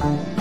Bye.